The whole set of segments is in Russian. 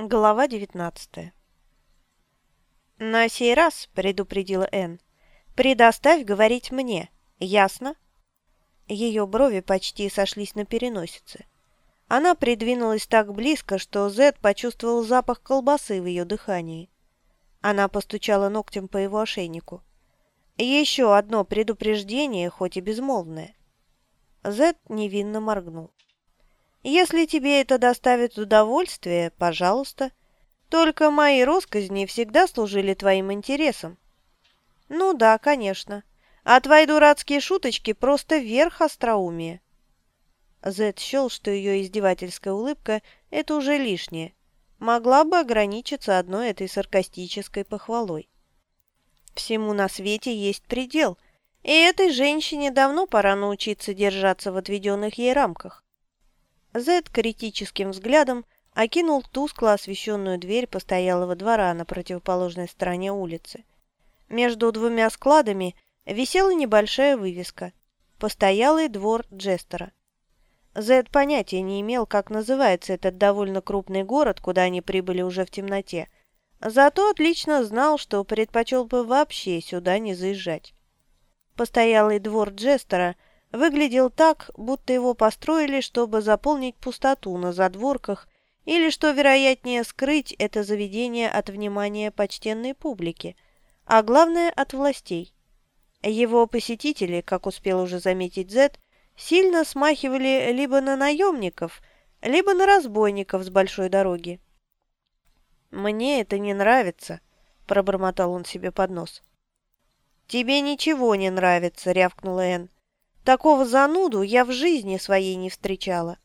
Глава девятнадцатая. «На сей раз», — предупредила Энн, — «предоставь говорить мне, ясно?» Ее брови почти сошлись на переносице. Она придвинулась так близко, что Зед почувствовал запах колбасы в ее дыхании. Она постучала ногтем по его ошейнику. «Еще одно предупреждение, хоть и безмолвное». Зед невинно моргнул. Если тебе это доставит удовольствие, пожалуйста. Только мои росказни всегда служили твоим интересам. Ну да, конечно. А твои дурацкие шуточки просто верх остроумия. Зет счел, что ее издевательская улыбка – это уже лишнее. Могла бы ограничиться одной этой саркастической похвалой. Всему на свете есть предел, и этой женщине давно пора научиться держаться в отведенных ей рамках. Зед критическим взглядом окинул тускло освещенную дверь постоялого двора на противоположной стороне улицы. Между двумя складами висела небольшая вывеска «Постоялый двор Джестера». Зед понятия не имел, как называется этот довольно крупный город, куда они прибыли уже в темноте, зато отлично знал, что предпочел бы вообще сюда не заезжать. Постоялый двор Джестера – выглядел так, будто его построили, чтобы заполнить пустоту на задворках или, что вероятнее, скрыть это заведение от внимания почтенной публики, а главное – от властей. Его посетители, как успел уже заметить Зет, сильно смахивали либо на наемников, либо на разбойников с большой дороги. «Мне это не нравится», – пробормотал он себе под нос. «Тебе ничего не нравится», – рявкнула Энн. Такого зануду я в жизни своей не встречала.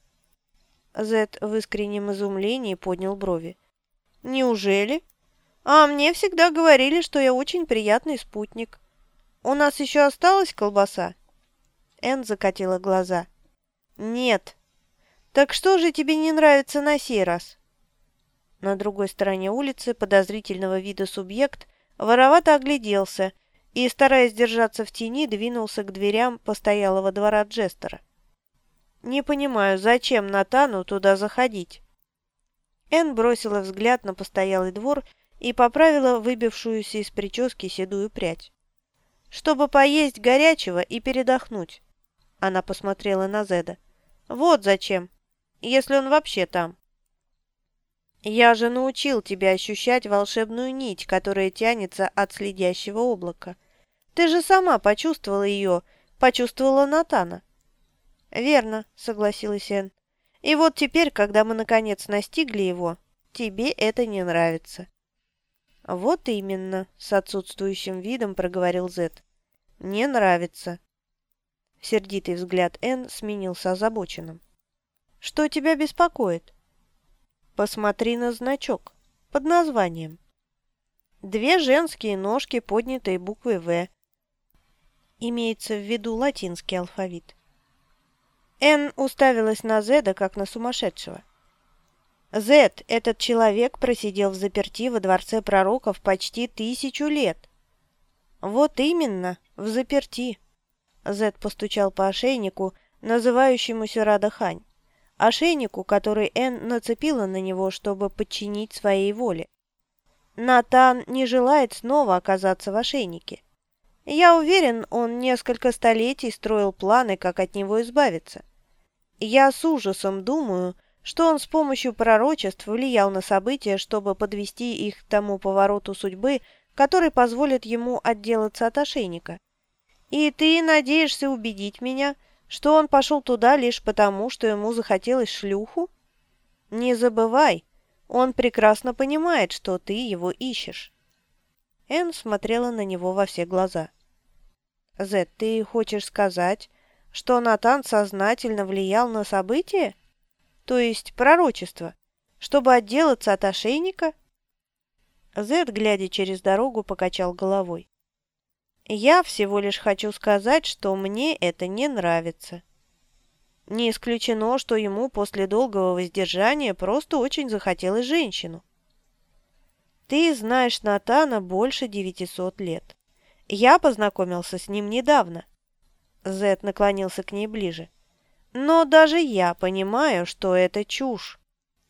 Зет в искреннем изумлении поднял брови. «Неужели? А мне всегда говорили, что я очень приятный спутник. У нас еще осталась колбаса?» Энн закатила глаза. «Нет. Так что же тебе не нравится на сей раз?» На другой стороне улицы подозрительного вида субъект воровато огляделся и, стараясь держаться в тени, двинулся к дверям постоялого двора Джестера. «Не понимаю, зачем Натану туда заходить?» Энн бросила взгляд на постоялый двор и поправила выбившуюся из прически седую прядь. «Чтобы поесть горячего и передохнуть», — она посмотрела на Зеда. «Вот зачем, если он вообще там». «Я же научил тебя ощущать волшебную нить, которая тянется от следящего облака. Ты же сама почувствовала ее, почувствовала Натана». «Верно», — согласилась Энн. «И вот теперь, когда мы наконец настигли его, тебе это не нравится». «Вот именно», — с отсутствующим видом проговорил Зет. «Не нравится». Сердитый взгляд Энн сменился озабоченным. «Что тебя беспокоит?» «Посмотри на значок под названием. Две женские ножки, поднятые буквой «В», имеется в виду латинский алфавит. Н уставилась на Зеда, как на сумасшедшего. Зед, этот человек просидел в заперти во дворце пророков почти тысячу лет. Вот именно, в заперти. Зед постучал по ошейнику, называющемуся Радахань, ошейнику, который Н нацепила на него, чтобы подчинить своей воле. Натан не желает снова оказаться в ошейнике. Я уверен, он несколько столетий строил планы, как от него избавиться. Я с ужасом думаю, что он с помощью пророчеств влиял на события, чтобы подвести их к тому повороту судьбы, который позволит ему отделаться от ошейника. И ты надеешься убедить меня, что он пошел туда лишь потому, что ему захотелось шлюху? Не забывай, он прекрасно понимает, что ты его ищешь. Энн смотрела на него во все глаза. «Зет, ты хочешь сказать, что Натан сознательно влиял на события? То есть пророчество, чтобы отделаться от ошейника?» Зет, глядя через дорогу, покачал головой. «Я всего лишь хочу сказать, что мне это не нравится». Не исключено, что ему после долгого воздержания просто очень захотелось женщину. Ты знаешь Натана больше девятисот лет. Я познакомился с ним недавно. Зет наклонился к ней ближе. Но даже я понимаю, что это чушь.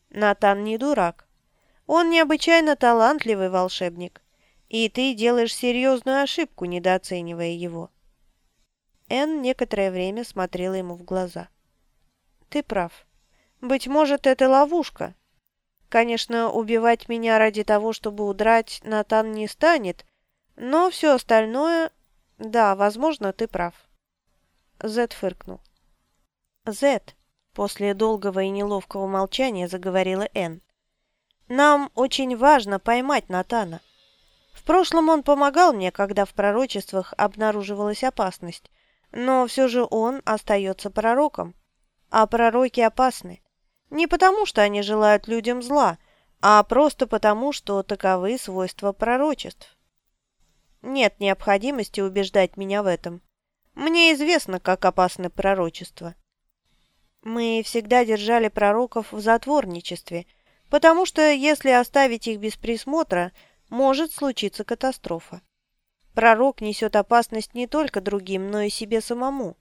Натан не дурак. Он необычайно талантливый волшебник, и ты делаешь серьезную ошибку, недооценивая его». Энн некоторое время смотрела ему в глаза. «Ты прав. Быть может, это ловушка. Конечно, убивать меня ради того, чтобы удрать, Натан не станет, но все остальное... Да, возможно, ты прав». Зет фыркнул. «Зет», — после долгого и неловкого молчания заговорила Энн, «нам очень важно поймать Натана. В прошлом он помогал мне, когда в пророчествах обнаруживалась опасность, но все же он остается пророком. А пророки опасны. Не потому, что они желают людям зла, а просто потому, что таковы свойства пророчеств. Нет необходимости убеждать меня в этом. Мне известно, как опасны пророчества. Мы всегда держали пророков в затворничестве, потому что если оставить их без присмотра, может случиться катастрофа. Пророк несет опасность не только другим, но и себе самому.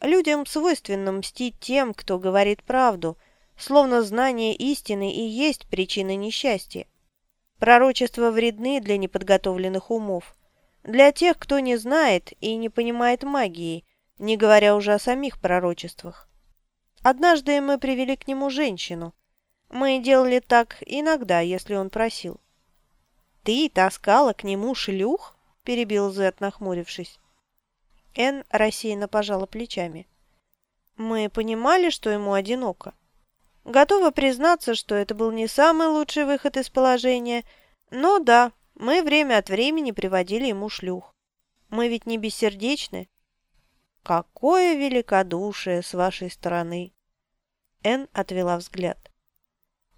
Людям свойственно мстить тем, кто говорит правду, словно знание истины и есть причина несчастья. Пророчества вредны для неподготовленных умов, для тех, кто не знает и не понимает магии, не говоря уже о самих пророчествах. Однажды мы привели к нему женщину. Мы делали так иногда, если он просил. «Ты таскала к нему шлюх?» перебил Зет, нахмурившись. Эн рассеянно пожала плечами. Мы понимали, что ему одиноко. Готова признаться, что это был не самый лучший выход из положения, но да, мы время от времени приводили ему шлюх. Мы ведь не бессердечны. Какое великодушие с вашей стороны! Эн отвела взгляд.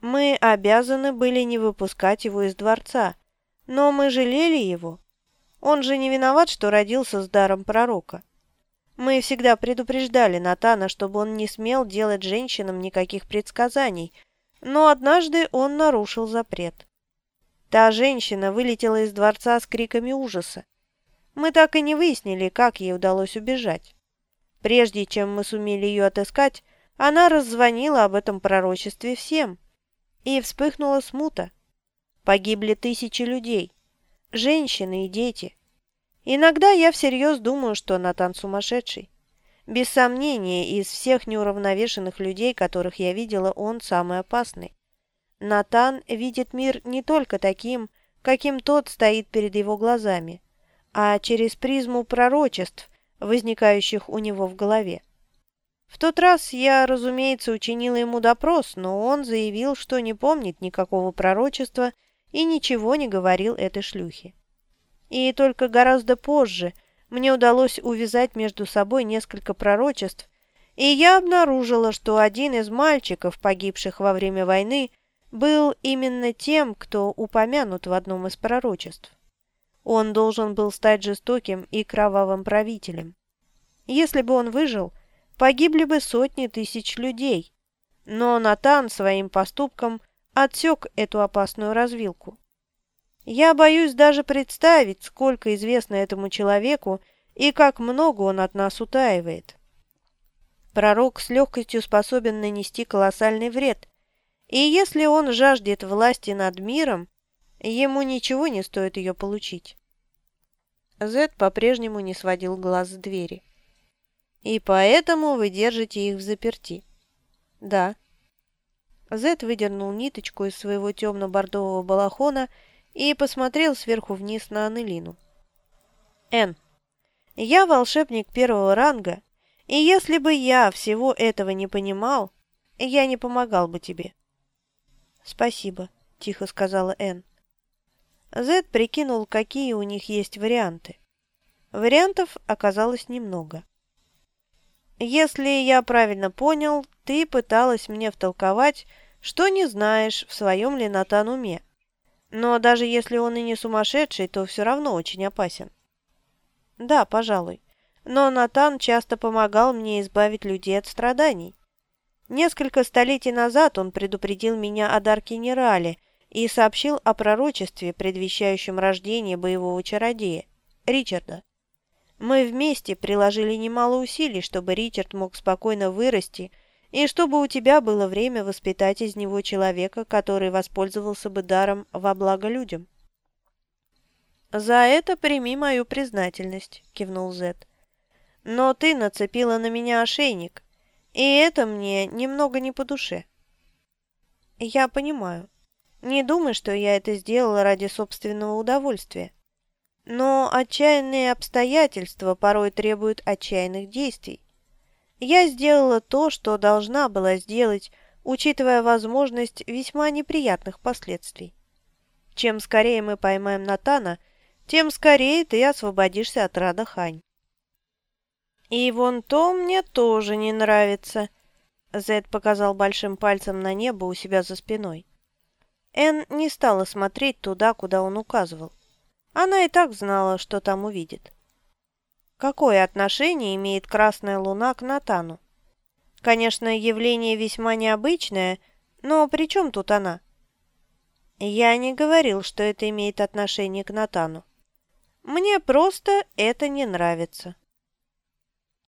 Мы обязаны были не выпускать его из дворца, но мы жалели его. Он же не виноват, что родился с даром пророка. Мы всегда предупреждали Натана, чтобы он не смел делать женщинам никаких предсказаний, но однажды он нарушил запрет. Та женщина вылетела из дворца с криками ужаса. Мы так и не выяснили, как ей удалось убежать. Прежде чем мы сумели ее отыскать, она раззвонила об этом пророчестве всем. И вспыхнула смута. Погибли тысячи людей женщины и дети. Иногда я всерьез думаю, что Натан сумасшедший. Без сомнения, из всех неуравновешенных людей, которых я видела, он самый опасный. Натан видит мир не только таким, каким тот стоит перед его глазами, а через призму пророчеств, возникающих у него в голове. В тот раз я, разумеется, учинила ему допрос, но он заявил, что не помнит никакого пророчества и ничего не говорил этой шлюхе. И только гораздо позже мне удалось увязать между собой несколько пророчеств, и я обнаружила, что один из мальчиков, погибших во время войны, был именно тем, кто упомянут в одном из пророчеств. Он должен был стать жестоким и кровавым правителем. Если бы он выжил, погибли бы сотни тысяч людей, но Натан своим поступком отсек эту опасную развилку. Я боюсь даже представить, сколько известно этому человеку и как много он от нас утаивает. Пророк с легкостью способен нанести колоссальный вред, и если он жаждет власти над миром, ему ничего не стоит ее получить. Зед по-прежнему не сводил глаз с двери. «И поэтому вы держите их в заперти?» «Да», Зет выдернул ниточку из своего темно-бордового балахона и посмотрел сверху вниз на Анелину. «Эн, я волшебник первого ранга, и если бы я всего этого не понимал, я не помогал бы тебе». «Спасибо», — тихо сказала Эн. Зет прикинул, какие у них есть варианты. Вариантов оказалось немного. «Если я правильно понял, ты пыталась мне втолковать, что не знаешь, в своем ли Натан уме. Но даже если он и не сумасшедший, то все равно очень опасен. Да, пожалуй. Но Натан часто помогал мне избавить людей от страданий. Несколько столетий назад он предупредил меня о Дарк-Генерале и сообщил о пророчестве, предвещающем рождение боевого чародея, Ричарда. Мы вместе приложили немало усилий, чтобы Ричард мог спокойно вырасти и чтобы у тебя было время воспитать из него человека, который воспользовался бы даром во благо людям». «За это прими мою признательность», — кивнул Зет. «Но ты нацепила на меня ошейник, и это мне немного не по душе». «Я понимаю. Не думай, что я это сделала ради собственного удовольствия. Но отчаянные обстоятельства порой требуют отчаянных действий. Я сделала то, что должна была сделать, учитывая возможность весьма неприятных последствий. Чем скорее мы поймаем Натана, тем скорее ты освободишься от Рада Хань. «И вон то мне тоже не нравится», — Зед показал большим пальцем на небо у себя за спиной. Эн не стала смотреть туда, куда он указывал. Она и так знала, что там увидит. Какое отношение имеет Красная Луна к Натану? Конечно, явление весьма необычное, но при чем тут она? Я не говорил, что это имеет отношение к Натану. Мне просто это не нравится.